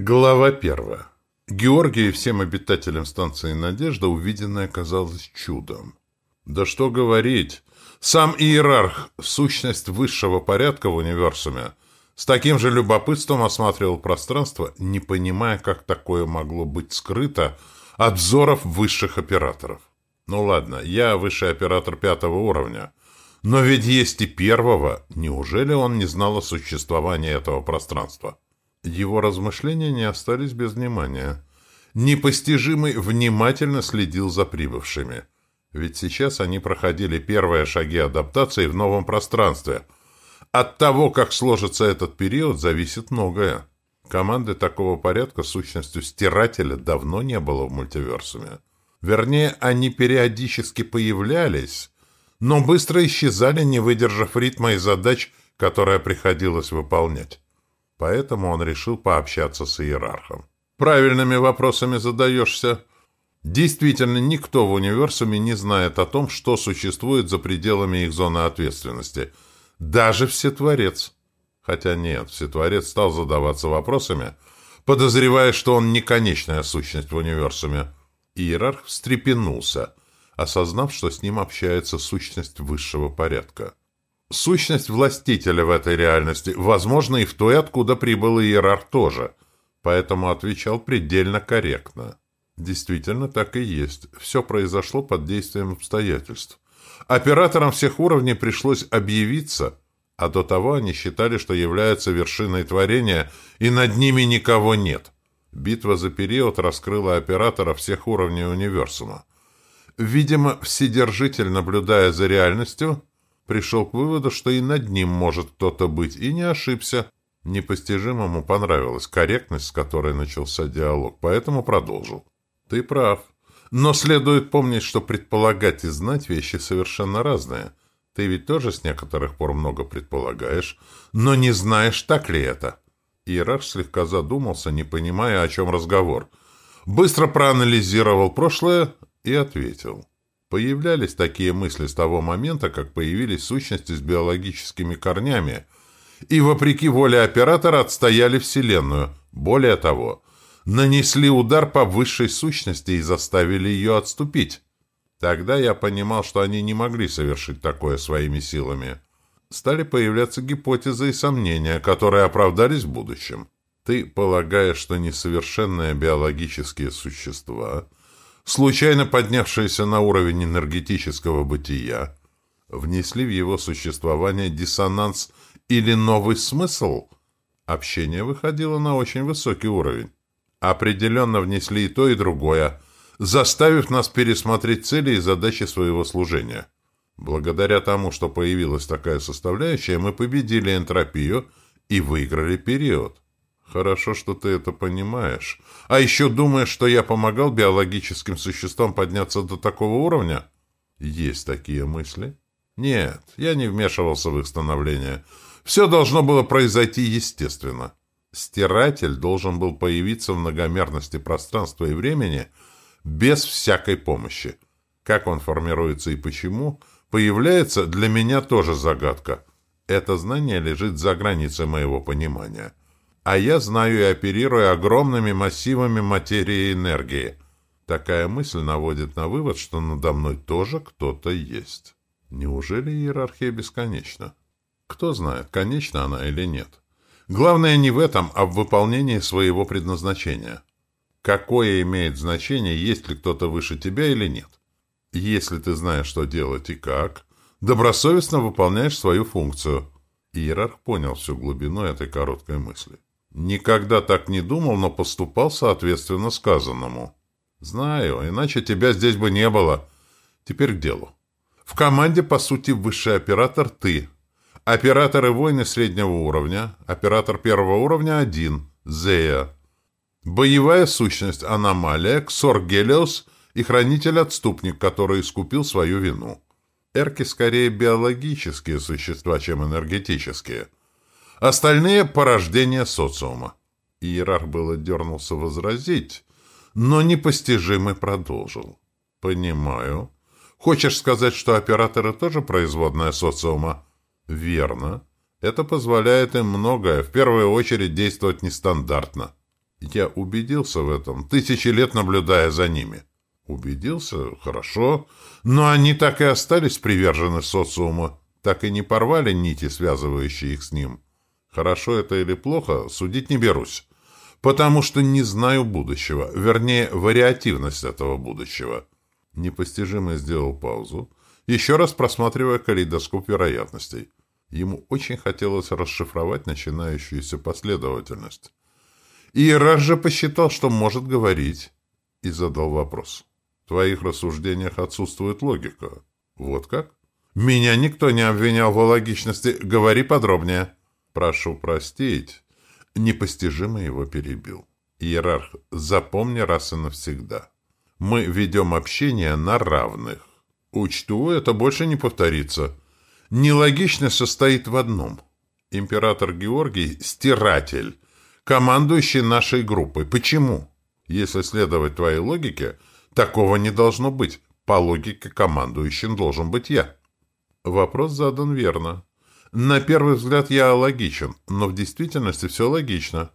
Глава первая. Георгию и всем обитателям станции «Надежда» увиденное казалось чудом. Да что говорить, сам иерарх, сущность высшего порядка в универсуме, с таким же любопытством осматривал пространство, не понимая, как такое могло быть скрыто от взоров высших операторов. Ну ладно, я высший оператор пятого уровня, но ведь есть и первого, неужели он не знал о существовании этого пространства? Его размышления не остались без внимания. Непостижимый внимательно следил за прибывшими. Ведь сейчас они проходили первые шаги адаптации в новом пространстве. От того, как сложится этот период, зависит многое. Команды такого порядка сущностью стирателя давно не было в мультиверсуме. Вернее, они периодически появлялись, но быстро исчезали, не выдержав ритма и задач, которые приходилось выполнять. Поэтому он решил пообщаться с иерархом. «Правильными вопросами задаешься. Действительно, никто в универсуме не знает о том, что существует за пределами их зоны ответственности. Даже Всетворец. Хотя нет, Всетворец стал задаваться вопросами, подозревая, что он не конечная сущность в универсуме. Иерарх встрепенулся, осознав, что с ним общается сущность высшего порядка. Сущность властителя в этой реальности, возможно, и в той, откуда прибыл иерарх тоже, поэтому отвечал предельно корректно. Действительно, так и есть. Все произошло под действием обстоятельств. Операторам всех уровней пришлось объявиться, а до того они считали, что являются вершиной творения, и над ними никого нет. Битва за период раскрыла оператора всех уровней универсума. Видимо, Вседержитель, наблюдая за реальностью, пришел к выводу, что и над ним может кто-то быть, и не ошибся. Непостижимому понравилась корректность, с которой начался диалог, поэтому продолжил. «Ты прав. Но следует помнить, что предполагать и знать вещи совершенно разные. Ты ведь тоже с некоторых пор много предполагаешь, но не знаешь, так ли это». Иерарх слегка задумался, не понимая, о чем разговор. Быстро проанализировал прошлое и ответил. Появлялись такие мысли с того момента, как появились сущности с биологическими корнями, и, вопреки воле оператора, отстояли Вселенную. Более того, нанесли удар по высшей сущности и заставили ее отступить. Тогда я понимал, что они не могли совершить такое своими силами. Стали появляться гипотезы и сомнения, которые оправдались в будущем. Ты полагаешь, что несовершенные биологические существа случайно поднявшиеся на уровень энергетического бытия, внесли в его существование диссонанс или новый смысл, общение выходило на очень высокий уровень. Определенно внесли и то, и другое, заставив нас пересмотреть цели и задачи своего служения. Благодаря тому, что появилась такая составляющая, мы победили энтропию и выиграли период. Хорошо, что ты это понимаешь. А еще думаешь, что я помогал биологическим существам подняться до такого уровня? Есть такие мысли? Нет, я не вмешивался в их становление. Все должно было произойти естественно. Стиратель должен был появиться в многомерности пространства и времени без всякой помощи. Как он формируется и почему, появляется для меня тоже загадка. Это знание лежит за границей моего понимания а я знаю и оперирую огромными массивами материи и энергии. Такая мысль наводит на вывод, что надо мной тоже кто-то есть. Неужели иерархия бесконечна? Кто знает, конечна она или нет. Главное не в этом, а в выполнении своего предназначения. Какое имеет значение, есть ли кто-то выше тебя или нет? Если ты знаешь, что делать и как, добросовестно выполняешь свою функцию. Иерарх понял всю глубину этой короткой мысли. Никогда так не думал, но поступал соответственно сказанному. Знаю, иначе тебя здесь бы не было. Теперь к делу. В команде, по сути, высший оператор ты. Операторы войны среднего уровня. Оператор первого уровня один. Зея. Боевая сущность Аномалия, Ксор Гелиос и Хранитель-отступник, который искупил свою вину. Эрки скорее биологические существа, чем энергетические. Остальные — порождения социума. Иерарх было дернулся возразить, но непостижимый продолжил. «Понимаю. Хочешь сказать, что операторы тоже производная социума?» «Верно. Это позволяет им многое, в первую очередь действовать нестандартно». Я убедился в этом, тысячи лет наблюдая за ними. Убедился? Хорошо. Но они так и остались привержены социуму, так и не порвали нити, связывающие их с ним. Хорошо это или плохо, судить не берусь. Потому что не знаю будущего, вернее, вариативность этого будущего. Непостижимо сделал паузу, еще раз просматривая калейдоскоп вероятностей. Ему очень хотелось расшифровать начинающуюся последовательность. И раз же посчитал, что может говорить, и задал вопрос. В твоих рассуждениях отсутствует логика. Вот как? Меня никто не обвинял в логичности. Говори подробнее. Прошу простить. Непостижимо его перебил. Иерарх, запомни раз и навсегда. Мы ведем общение на равных. Учту, это больше не повторится. Нелогичность состоит в одном. Император Георгий – стиратель, командующий нашей группой. Почему? Если следовать твоей логике, такого не должно быть. По логике командующим должен быть я. Вопрос задан верно. На первый взгляд я логичен, но в действительности все логично.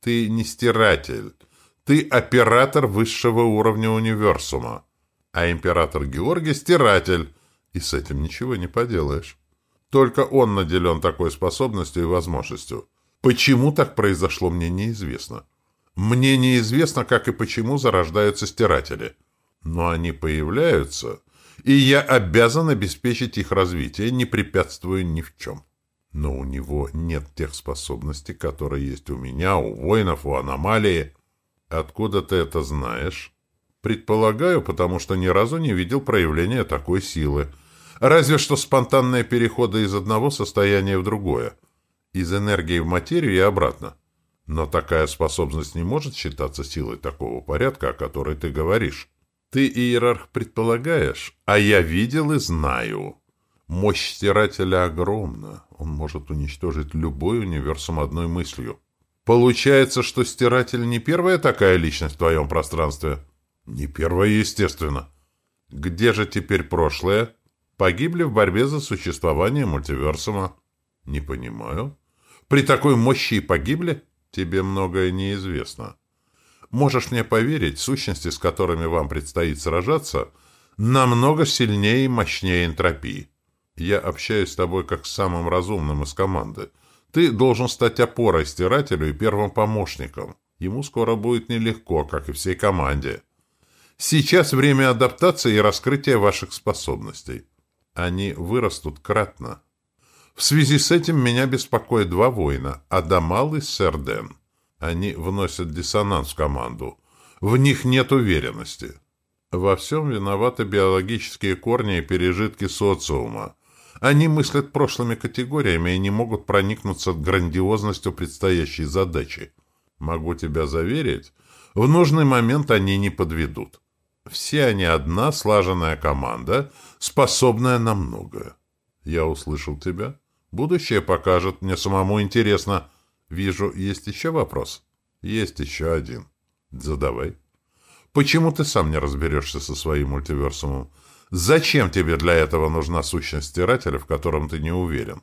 Ты не стиратель. Ты оператор высшего уровня универсума. А император Георгий — стиратель. И с этим ничего не поделаешь. Только он наделен такой способностью и возможностью. Почему так произошло, мне неизвестно. Мне неизвестно, как и почему зарождаются стиратели. Но они появляются и я обязан обеспечить их развитие, не препятствуя ни в чем. Но у него нет тех способностей, которые есть у меня, у воинов, у аномалии. Откуда ты это знаешь? Предполагаю, потому что ни разу не видел проявления такой силы. Разве что спонтанные переходы из одного состояния в другое. Из энергии в материю и обратно. Но такая способность не может считаться силой такого порядка, о которой ты говоришь. Ты, иерарх, предполагаешь, а я видел и знаю. Мощь стирателя огромна. Он может уничтожить любой универсум одной мыслью. Получается, что стиратель не первая такая личность в твоем пространстве? Не первая, естественно. Где же теперь прошлое? Погибли в борьбе за существование мультиверсума. Не понимаю. При такой мощи и погибли? Тебе многое неизвестно. Можешь мне поверить, сущности, с которыми вам предстоит сражаться, намного сильнее и мощнее энтропии. Я общаюсь с тобой как с самым разумным из команды. Ты должен стать опорой стирателю и первым помощником. Ему скоро будет нелегко, как и всей команде. Сейчас время адаптации и раскрытия ваших способностей. Они вырастут кратно. В связи с этим меня беспокоят два воина – Адамал и Серден. Они вносят диссонанс в команду. В них нет уверенности. Во всем виноваты биологические корни и пережитки социума. Они мыслят прошлыми категориями и не могут проникнуться грандиозностью предстоящей задачи. Могу тебя заверить, в нужный момент они не подведут. Все они одна слаженная команда, способная на многое. Я услышал тебя. Будущее покажет, мне самому интересно – Вижу, есть еще вопрос? Есть еще один. Задавай. Почему ты сам не разберешься со своим мультиверсумом? Зачем тебе для этого нужна сущность стирателя, в котором ты не уверен?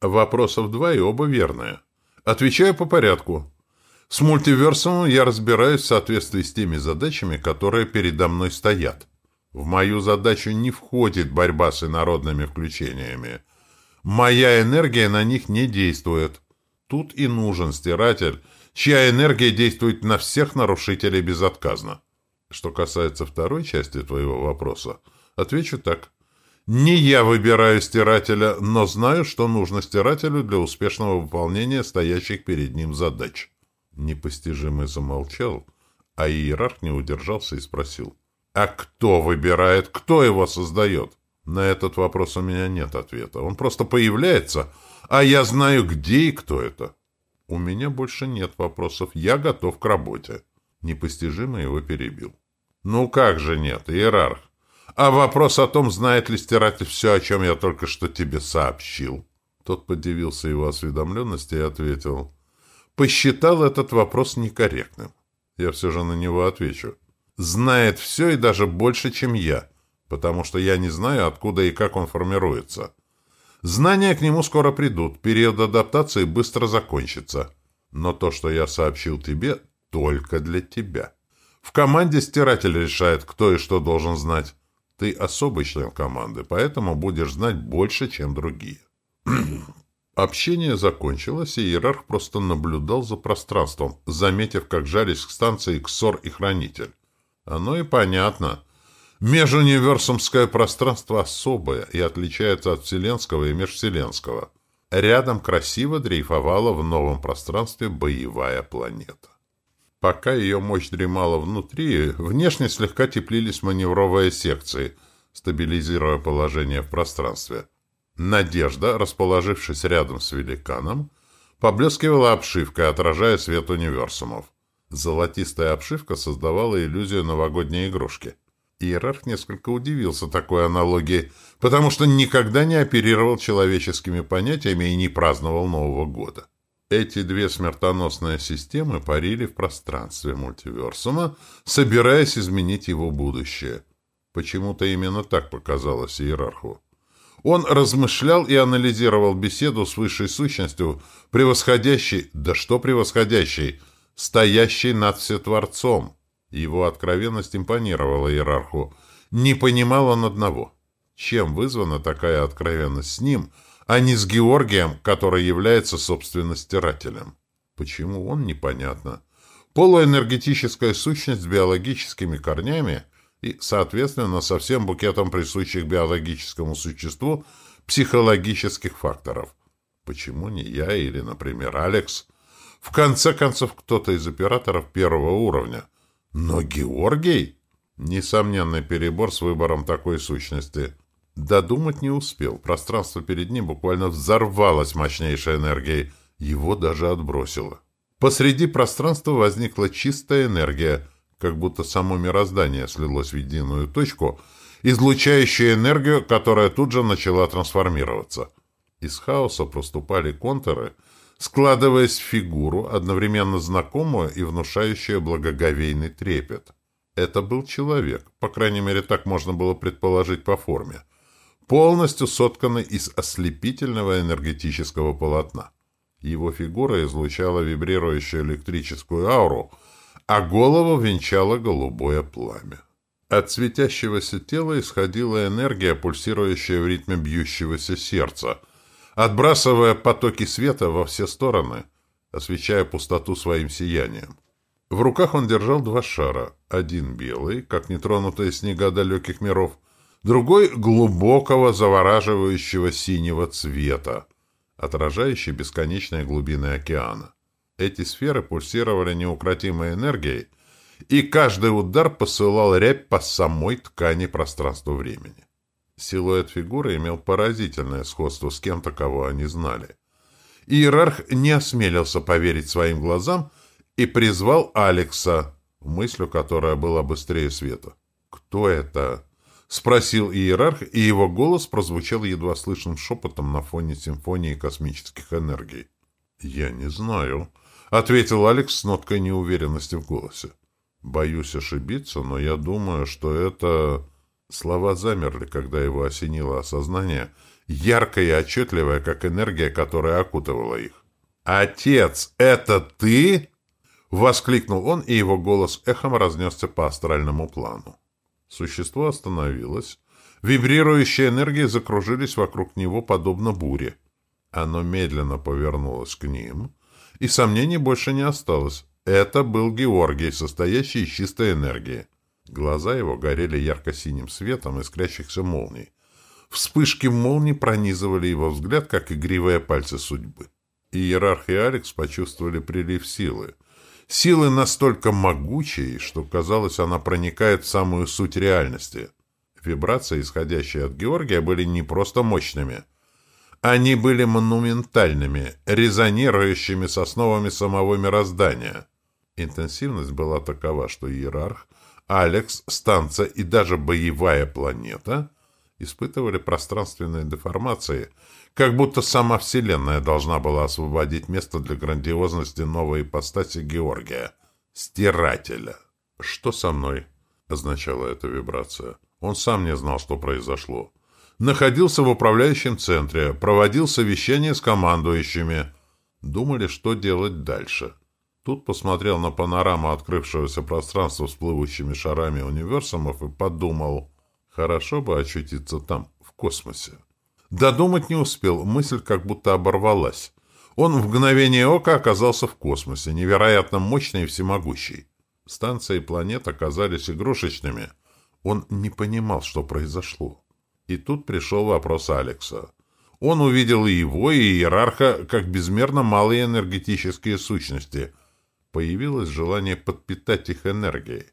Вопросов два и оба верные. Отвечаю по порядку. С мультиверсумом я разбираюсь в соответствии с теми задачами, которые передо мной стоят. В мою задачу не входит борьба с инородными включениями. Моя энергия на них не действует. Тут и нужен стиратель, чья энергия действует на всех нарушителей безотказно. Что касается второй части твоего вопроса, отвечу так. Не я выбираю стирателя, но знаю, что нужно стирателю для успешного выполнения стоящих перед ним задач. Непостижимый замолчал, а иерарх не удержался и спросил. «А кто выбирает, кто его создает?» На этот вопрос у меня нет ответа. Он просто появляется, а я знаю, где и кто это. У меня больше нет вопросов. Я готов к работе. Непостижимо его перебил. Ну как же нет, иерарх? А вопрос о том, знает ли стиратель все, о чем я только что тебе сообщил? Тот подивился его осведомленности и ответил. Посчитал этот вопрос некорректным. Я все же на него отвечу. Знает все и даже больше, чем я, потому что я не знаю, откуда и как он формируется. Знания к нему скоро придут, период адаптации быстро закончится. Но то, что я сообщил тебе, только для тебя. В команде стиратель решает, кто и что должен знать. Ты особый член команды, поэтому будешь знать больше, чем другие. Общение закончилось, и иерарх просто наблюдал за пространством, заметив, как жались к станции Ксор и Хранитель. Оно и понятно. Межуниверсумское пространство особое и отличается от вселенского и межвселенского. Рядом красиво дрейфовала в новом пространстве боевая планета. Пока ее мощь дремала внутри, внешне слегка теплились маневровые секции, стабилизируя положение в пространстве. Надежда, расположившись рядом с великаном, поблескивала обшивкой, отражая свет универсумов. Золотистая обшивка создавала иллюзию новогодней игрушки. Иерарх несколько удивился такой аналогии, потому что никогда не оперировал человеческими понятиями и не праздновал Нового года. Эти две смертоносные системы парили в пространстве мультиверсума, собираясь изменить его будущее. Почему-то именно так показалось иерарху. Он размышлял и анализировал беседу с высшей сущностью, превосходящей, да что превосходящей, стоящей над Всетворцом. Его откровенность импонировала иерарху. Не понимал он одного. Чем вызвана такая откровенность с ним – а не с Георгием, который является, собственно, стирателем. Почему он, непонятно. Полуэнергетическая сущность с биологическими корнями и, соответственно, со всем букетом присущих биологическому существу психологических факторов. Почему не я или, например, Алекс? В конце концов, кто-то из операторов первого уровня. Но Георгий? Несомненный перебор с выбором такой сущности. Додумать не успел. Пространство перед ним буквально взорвалось мощнейшей энергией. Его даже отбросило. Посреди пространства возникла чистая энергия, как будто само мироздание слилось в единую точку, излучающая энергию, которая тут же начала трансформироваться. Из хаоса проступали контуры, складываясь в фигуру, одновременно знакомую и внушающую благоговейный трепет. Это был человек, по крайней мере, так можно было предположить по форме полностью сотканный из ослепительного энергетического полотна. Его фигура излучала вибрирующую электрическую ауру, а голову венчало голубое пламя. От светящегося тела исходила энергия, пульсирующая в ритме бьющегося сердца, отбрасывая потоки света во все стороны, освещая пустоту своим сиянием. В руках он держал два шара, один белый, как нетронутые снега далеких миров, другой глубокого завораживающего синего цвета, отражающий бесконечные глубины океана. Эти сферы пульсировали неукротимой энергией, и каждый удар посылал рябь по самой ткани пространства-времени. Силуэт фигуры имел поразительное сходство с кем-то, кого они знали. Иерарх не осмелился поверить своим глазам и призвал Алекса, мыслью которая была быстрее света. «Кто это?» — спросил иерарх, и его голос прозвучал едва слышным шепотом на фоне симфонии космических энергий. «Я не знаю», — ответил Алекс с ноткой неуверенности в голосе. «Боюсь ошибиться, но я думаю, что это...» Слова замерли, когда его осенило осознание, яркое и отчетливое, как энергия, которая окутывала их. «Отец, это ты?» — воскликнул он, и его голос эхом разнесся по астральному плану. Существо остановилось. Вибрирующие энергии закружились вокруг него, подобно буре. Оно медленно повернулось к ним, и сомнений больше не осталось. Это был Георгий, состоящий из чистой энергии. Глаза его горели ярко-синим светом искрящихся молний. Вспышки молний пронизывали его взгляд, как игривые пальцы судьбы. Иерарх и Алекс почувствовали прилив силы. Силы настолько могучие, что, казалось, она проникает в самую суть реальности. Вибрации, исходящие от Георгия, были не просто мощными. Они были монументальными, резонирующими с основами самого мироздания. Интенсивность была такова, что иерарх, Алекс, станция и даже боевая планета испытывали пространственные деформации – как будто сама Вселенная должна была освободить место для грандиозности новой ипостаси Георгия, стирателя. «Что со мной?» — означала эта вибрация. Он сам не знал, что произошло. Находился в управляющем центре, проводил совещание с командующими. Думали, что делать дальше. Тут посмотрел на панораму открывшегося пространства с плывущими шарами универсумов и подумал, хорошо бы очутиться там, в космосе. Додумать не успел, мысль как будто оборвалась. Он в мгновение ока оказался в космосе, невероятно мощный и всемогущий. Станция и планета оказались игрушечными. Он не понимал, что произошло. И тут пришел вопрос Алекса. Он увидел и его, и иерарха как безмерно малые энергетические сущности. Появилось желание подпитать их энергией.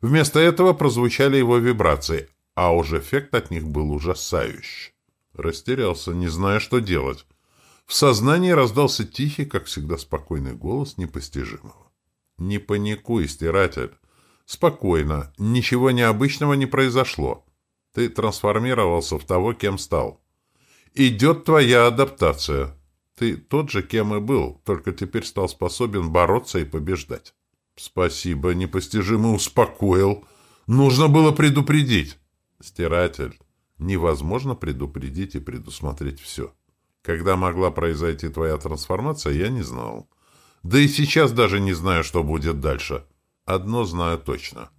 Вместо этого прозвучали его вибрации, а уж эффект от них был ужасающий. Растерялся, не зная, что делать. В сознании раздался тихий, как всегда, спокойный голос непостижимого. «Не паникуй, стиратель. Спокойно. Ничего необычного не произошло. Ты трансформировался в того, кем стал. Идет твоя адаптация. Ты тот же, кем и был, только теперь стал способен бороться и побеждать. Спасибо, непостижимо успокоил. Нужно было предупредить. Стиратель. Невозможно предупредить и предусмотреть все. Когда могла произойти твоя трансформация, я не знал. Да и сейчас даже не знаю, что будет дальше. Одно знаю точно.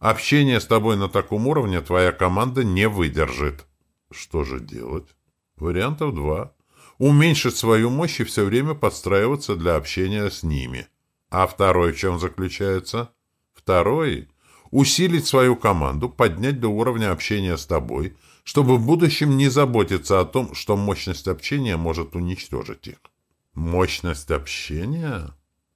Общение с тобой на таком уровне твоя команда не выдержит. Что же делать? Вариантов два. Уменьшить свою мощь и все время подстраиваться для общения с ними. А второй в чем заключается? Второй – усилить свою команду, поднять до уровня общения с тобой, чтобы в будущем не заботиться о том, что мощность общения может уничтожить их. Мощность общения?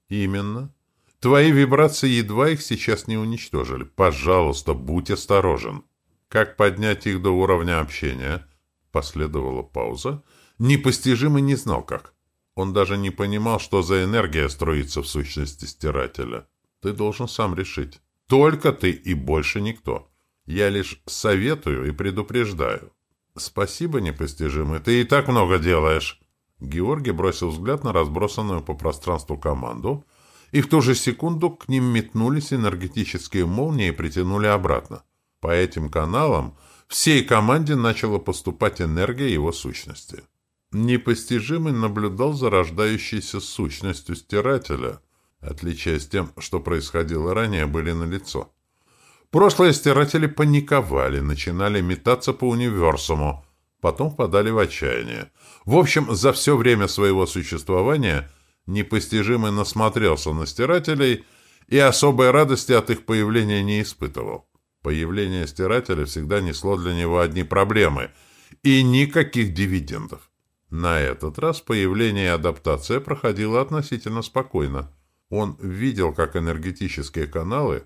Именно. Твои вибрации едва их сейчас не уничтожили. Пожалуйста, будь осторожен. Как поднять их до уровня общения? Последовала пауза. Непостижимый не знал как. Он даже не понимал, что за энергия строится в сущности стирателя. Ты должен сам решить. Только ты и больше никто. Я лишь советую и предупреждаю. Спасибо, непостижимый. Ты и так много делаешь. Георгий бросил взгляд на разбросанную по пространству команду, и в ту же секунду к ним метнулись энергетические молнии и притянули обратно. По этим каналам всей команде начала поступать энергия его сущности. Непостижимый наблюдал за рождающейся сущностью стирателя, отличаясь тем, что происходило ранее, были налицо. Прошлые стиратели паниковали, начинали метаться по универсуму, потом впадали в отчаяние. В общем, за все время своего существования непостижимый насмотрелся на стирателей и особой радости от их появления не испытывал. Появление стирателя всегда несло для него одни проблемы и никаких дивидендов. На этот раз появление и адаптация проходило относительно спокойно. Он видел, как энергетические каналы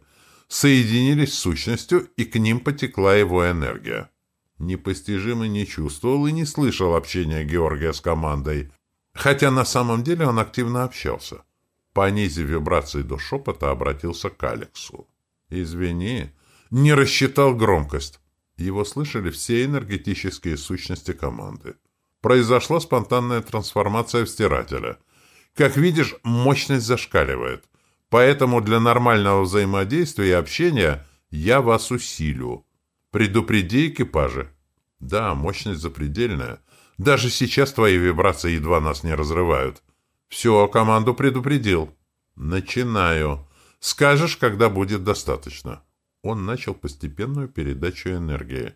соединились с сущностью, и к ним потекла его энергия. Непостижимо не чувствовал и не слышал общения Георгия с командой, хотя на самом деле он активно общался. Понизив вибрации до шепота, обратился к Алексу. «Извини, не рассчитал громкость. Его слышали все энергетические сущности команды. Произошла спонтанная трансформация в стирателя. Как видишь, мощность зашкаливает. Поэтому для нормального взаимодействия и общения я вас усилю. Предупреди экипажи. Да, мощность запредельная. Даже сейчас твои вибрации едва нас не разрывают. Все, команду предупредил. Начинаю. Скажешь, когда будет достаточно он начал постепенную передачу энергии.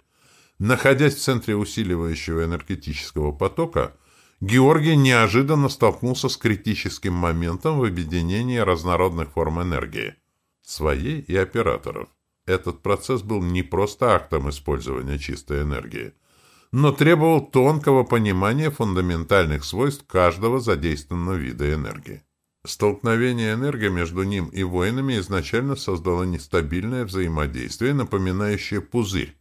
Находясь в центре усиливающего энергетического потока, Георгий неожиданно столкнулся с критическим моментом в объединении разнородных форм энергии, своей и операторов. Этот процесс был не просто актом использования чистой энергии, но требовал тонкого понимания фундаментальных свойств каждого задействованного вида энергии. Столкновение энергии между ним и воинами изначально создало нестабильное взаимодействие, напоминающее пузырь.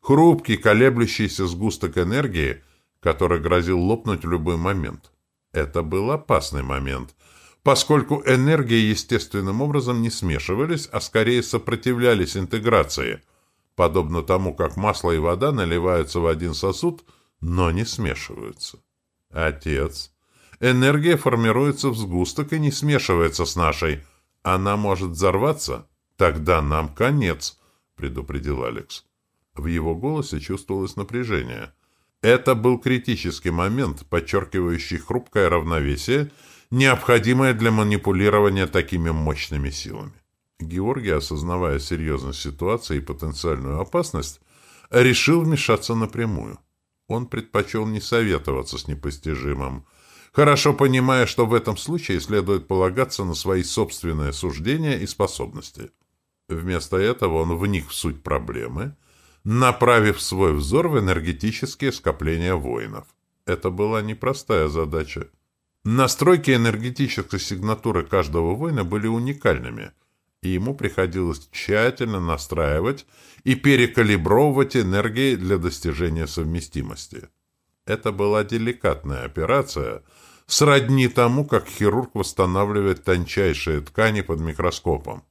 Хрупкий, колеблющийся сгусток энергии, который грозил лопнуть в любой момент. Это был опасный момент, поскольку энергии естественным образом не смешивались, а скорее сопротивлялись интеграции, подобно тому, как масло и вода наливаются в один сосуд, но не смешиваются. Отец Энергия формируется в сгусток и не смешивается с нашей. Она может взорваться? Тогда нам конец, предупредил Алекс. В его голосе чувствовалось напряжение. Это был критический момент, подчеркивающий хрупкое равновесие, необходимое для манипулирования такими мощными силами. Георгий, осознавая серьезность ситуации и потенциальную опасность, решил вмешаться напрямую. Он предпочел не советоваться с непостижимым, хорошо понимая, что в этом случае следует полагаться на свои собственные суждения и способности. Вместо этого он вник в суть проблемы, направив свой взор в энергетические скопления воинов. Это была непростая задача. Настройки энергетической сигнатуры каждого воина были уникальными, и ему приходилось тщательно настраивать и перекалибровывать энергии для достижения совместимости. Это была деликатная операция, сродни тому, как хирург восстанавливает тончайшие ткани под микроскопом.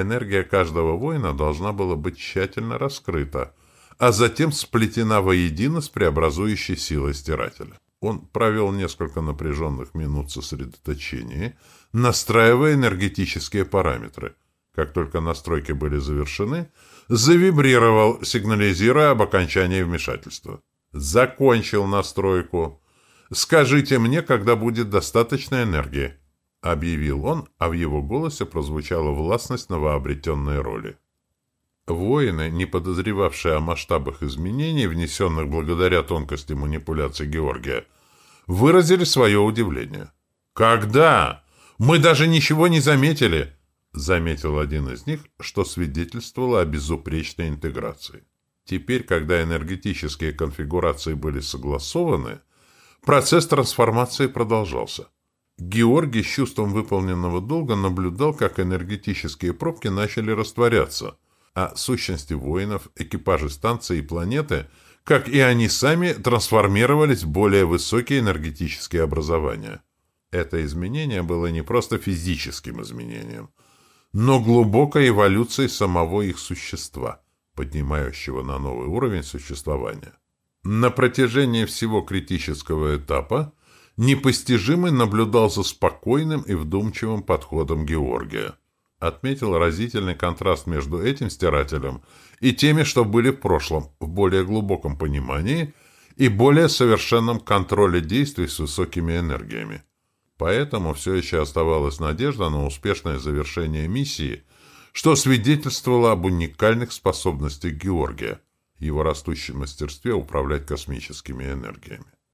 Энергия каждого воина должна была быть тщательно раскрыта, а затем сплетена воедино с преобразующей силой стирателя. Он провел несколько напряженных минут сосредоточения, настраивая энергетические параметры. Как только настройки были завершены, завибрировал, сигнализируя об окончании вмешательства. «Закончил настройку. Скажите мне, когда будет достаточно энергии», — объявил он, а в его голосе прозвучала властность новообретенной роли. Воины, не подозревавшие о масштабах изменений, внесенных благодаря тонкости манипуляций Георгия, выразили свое удивление. «Когда? Мы даже ничего не заметили!» заметил один из них, что свидетельствовало о безупречной интеграции. Теперь, когда энергетические конфигурации были согласованы, процесс трансформации продолжался. Георгий с чувством выполненного долга наблюдал, как энергетические пробки начали растворяться, а сущности воинов, экипажи станции и планеты, как и они сами, трансформировались в более высокие энергетические образования. Это изменение было не просто физическим изменением – но глубокой эволюцией самого их существа, поднимающего на новый уровень существования. На протяжении всего критического этапа непостижимый наблюдал за спокойным и вдумчивым подходом Георгия. Отметил разительный контраст между этим стирателем и теми, что были в прошлом, в более глубоком понимании и более совершенном контроле действий с высокими энергиями. Поэтому все еще оставалась надежда на успешное завершение миссии, что свидетельствовало об уникальных способностях Георгия, его растущем мастерстве управлять космическими энергиями.